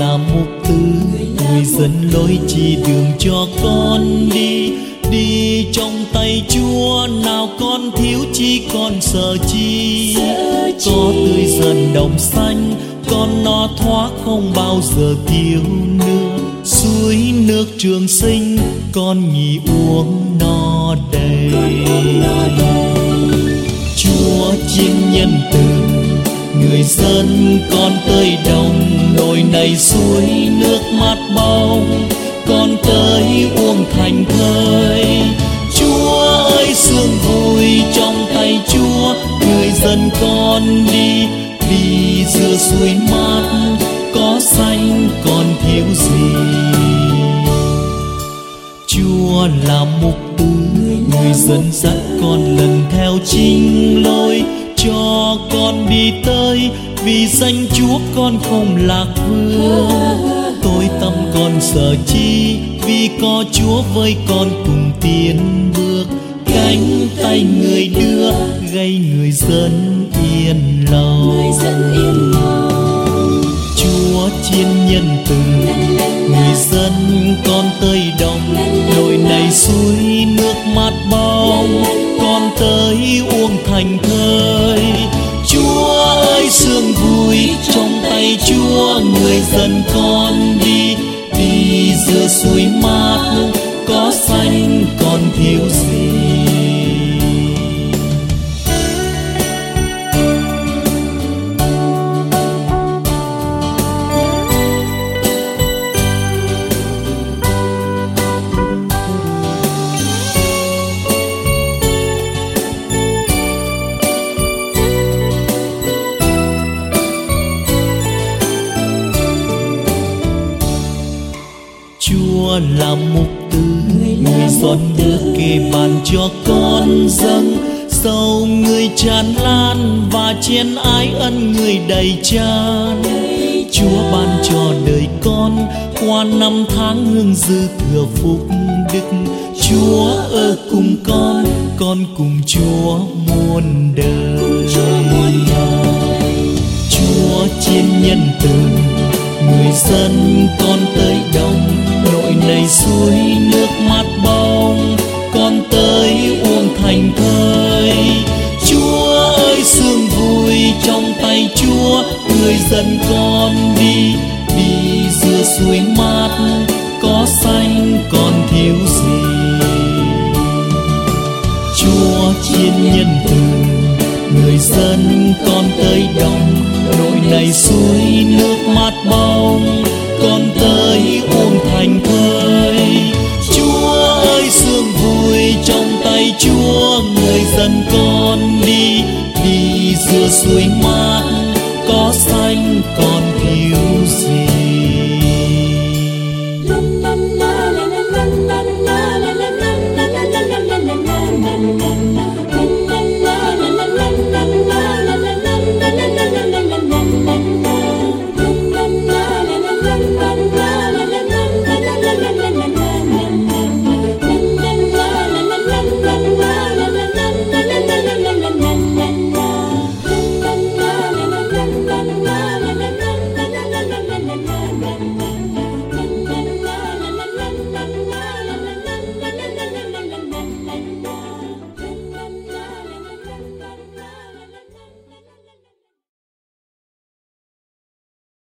là mục tư người dẫn lối chỉ đường cho con đi. Đi trong tay chúa, nào con thiếu chi, con sợ chi? Có tươi dần đồng xanh, con no thoát không bao giờ thiếu nữa suối nước trường sinh, con nghỉ uống no đầy. Chúa chiên nhân từ, người dân con tới đầu nồi này suối nước mắt bóng con tới uống thành thơi. Chúa ơi, sương vui trong tay chúa, người dân con đi, vì giữa suối mát có xanh còn thiếu gì. Chúa là mục tư người dân dắt con lần theo chính lối cho con đi tới vì danh chúa con không lạc vương tôi tâm con sợ chi vì có chúa với con cùng tiến bước. Cánh tay người đưa gây người dân yên lòng. Chúa chiên nhân từ người dân con tới đồng. Nồi này suối nước mát bóng con tới uống thành thơi. Chúa ơi, sương vui trong tay chúa, người dân con đi đi giữa suối mát, có xanh còn thiếu gì? Là mục tư. Người giọt nước kề bàn cho con dâng. Sau người tràn lan và trên ái ân người đầy tràn Chúa ban cho đời con qua năm tháng hương dư thừa phúc đức. Chúa ở cùng con con cùng Chúa muôn đời. Chúa trên nhân từ người dân con tới đồng nội này suối nước mắt bóng con tới uống thành thơi, chúa ơi sương vui trong tay chúa. Người dân con đi đi giữa suối mát, có xanh còn thiếu gì? Chúa chiên nhân từ người dân con tới đồng, nỗi này suối nước mắt bóng con tới ôm thành thơi. Chúa ơi sương vui trong tay chúa. Người dân con đi đi giữa suối mát. Có xanh còn